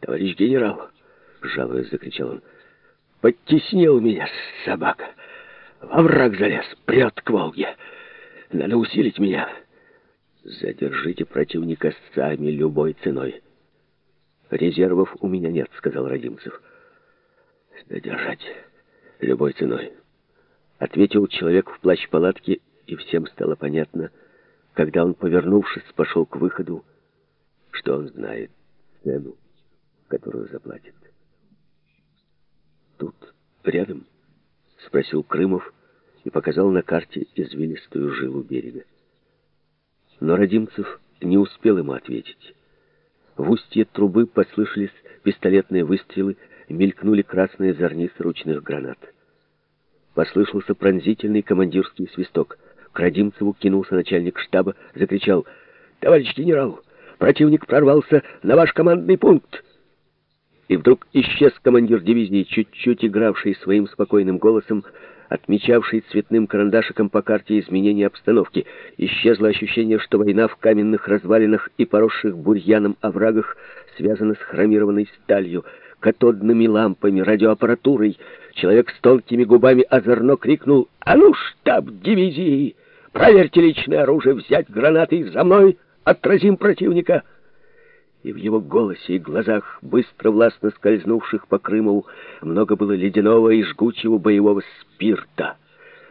«Товарищ генерал!» — жалуясь, закричал он. «Подтеснил меня, собака! Во враг залез, прет к Волге! Надо усилить меня! Задержите противника сами любой ценой!» «Резервов у меня нет», — сказал Родимцев. «Задержать любой ценой», — ответил человек в плащ-палатке, и всем стало понятно, когда он, повернувшись, пошел к выходу, что он знает цену, которую заплатит. «Тут, рядом?» — спросил Крымов и показал на карте извилистую жилу берега. Но Родимцев не успел ему ответить. В устье трубы послышались пистолетные выстрелы, мелькнули красные зорницы ручных гранат. Послышался пронзительный командирский свисток. К Родимцеву кинулся начальник штаба, закричал «Товарищ генерал, противник прорвался на ваш командный пункт!» И вдруг исчез командир дивизии, чуть-чуть игравший своим спокойным голосом, отмечавший цветным карандашиком по карте изменения обстановки. Исчезло ощущение, что война в каменных развалинах и поросших бурьяном оврагах связана с хромированной сталью, катодными лампами, радиоаппаратурой. Человек с тонкими губами озорно крикнул «А ну, штаб дивизии! Проверьте личное оружие, взять гранаты за мной! Отразим противника!» И в его голосе и глазах, быстро властно скользнувших по Крыму, много было ледяного и жгучего боевого спирта.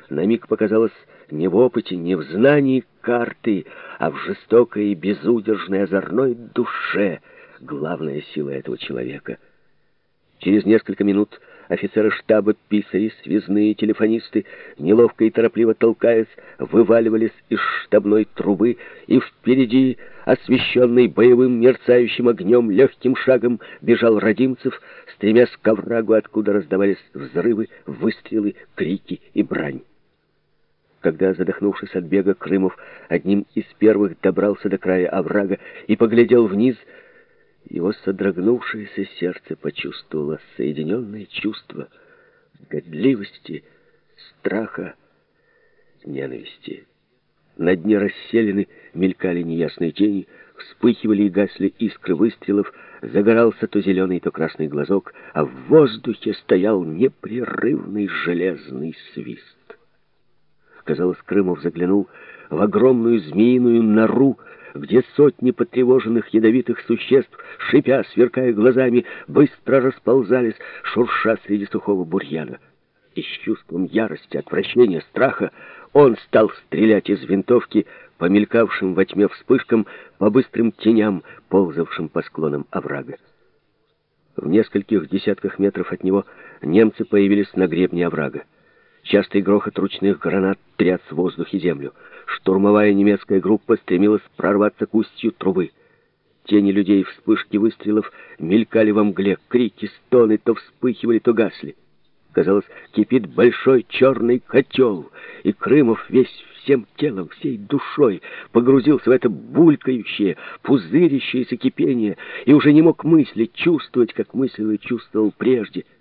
На миг показалось не в опыте, не в знании карты, а в жестокой и безудержной озорной душе главная сила этого человека. Через несколько минут Офицеры штаба, писари, связные, телефонисты, неловко и торопливо толкаясь, вываливались из штабной трубы, и впереди, освещенный боевым мерцающим огнем, легким шагом бежал Родимцев, стремясь к оврагу, откуда раздавались взрывы, выстрелы, крики и брань. Когда, задохнувшись от бега, Крымов одним из первых добрался до края оврага и поглядел вниз — его содрогнувшееся сердце почувствовало соединенное чувство годливости, страха, ненависти. На дне расселены мелькали неясные тени, вспыхивали и гасли искры выстрелов, загорался то зеленый, то красный глазок, а в воздухе стоял непрерывный железный свист. Казалось, Крымов заглянул в огромную змеиную нору, где сотни потревоженных ядовитых существ, шипя, сверкая глазами, быстро расползались, шурша среди сухого бурьяна. И с чувством ярости, отвращения, страха он стал стрелять из винтовки по мелькавшим во тьме вспышкам, по быстрым теням, ползавшим по склонам оврага. В нескольких десятках метров от него немцы появились на гребне оврага. Частый грохот ручных гранат тряс воздух и землю. Штурмовая немецкая группа стремилась прорваться к устью трубы. Тени людей, вспышки выстрелов мелькали во мгле, крики, стоны то вспыхивали, то гасли. Казалось, кипит большой черный котел, и Крымов весь всем телом, всей душой погрузился в это булькающее, пузырящееся кипение и уже не мог мыслить, чувствовать, как мыслил и чувствовал прежде —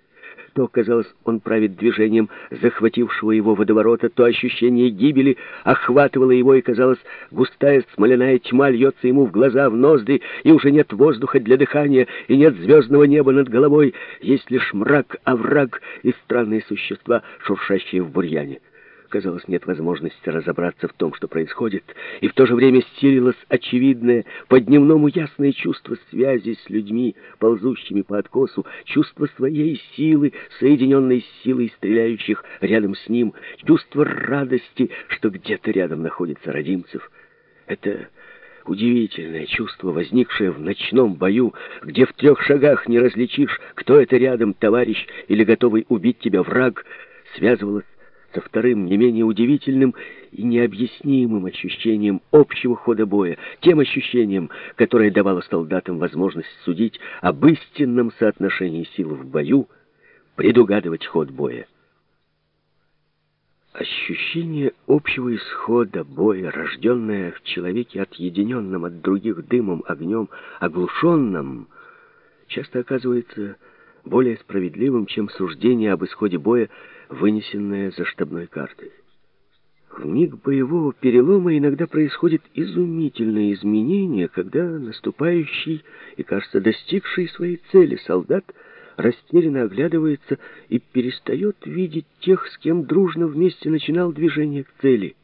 то, казалось, он правит движением захватившего его водоворота, то ощущение гибели охватывало его, и, казалось, густая смоляная тьма льется ему в глаза, в ноздри, и уже нет воздуха для дыхания, и нет звездного неба над головой, есть лишь мрак, овраг и странные существа, шуршащие в бурьяне. Казалось, нет возможности разобраться в том, что происходит, и в то же время стелилось очевидное, по-дневному ясное чувство связи с людьми, ползущими по откосу, чувство своей силы, соединенной с силой стреляющих рядом с ним, чувство радости, что где-то рядом находится Родимцев. Это удивительное чувство, возникшее в ночном бою, где в трех шагах не различишь, кто это рядом, товарищ или готовый убить тебя враг, связывалось со вторым, не менее удивительным и необъяснимым ощущением общего хода боя, тем ощущением, которое давало солдатам возможность судить об истинном соотношении сил в бою, предугадывать ход боя. Ощущение общего исхода боя, рожденное в человеке отъединенном от других дымом, огнем, оглушенном, часто оказывается более справедливым, чем суждение об исходе боя, вынесенное за штабной картой. В миг боевого перелома иногда происходит изумительное изменение, когда наступающий и, кажется, достигший своей цели солдат растерянно оглядывается и перестает видеть тех, с кем дружно вместе начинал движение к цели.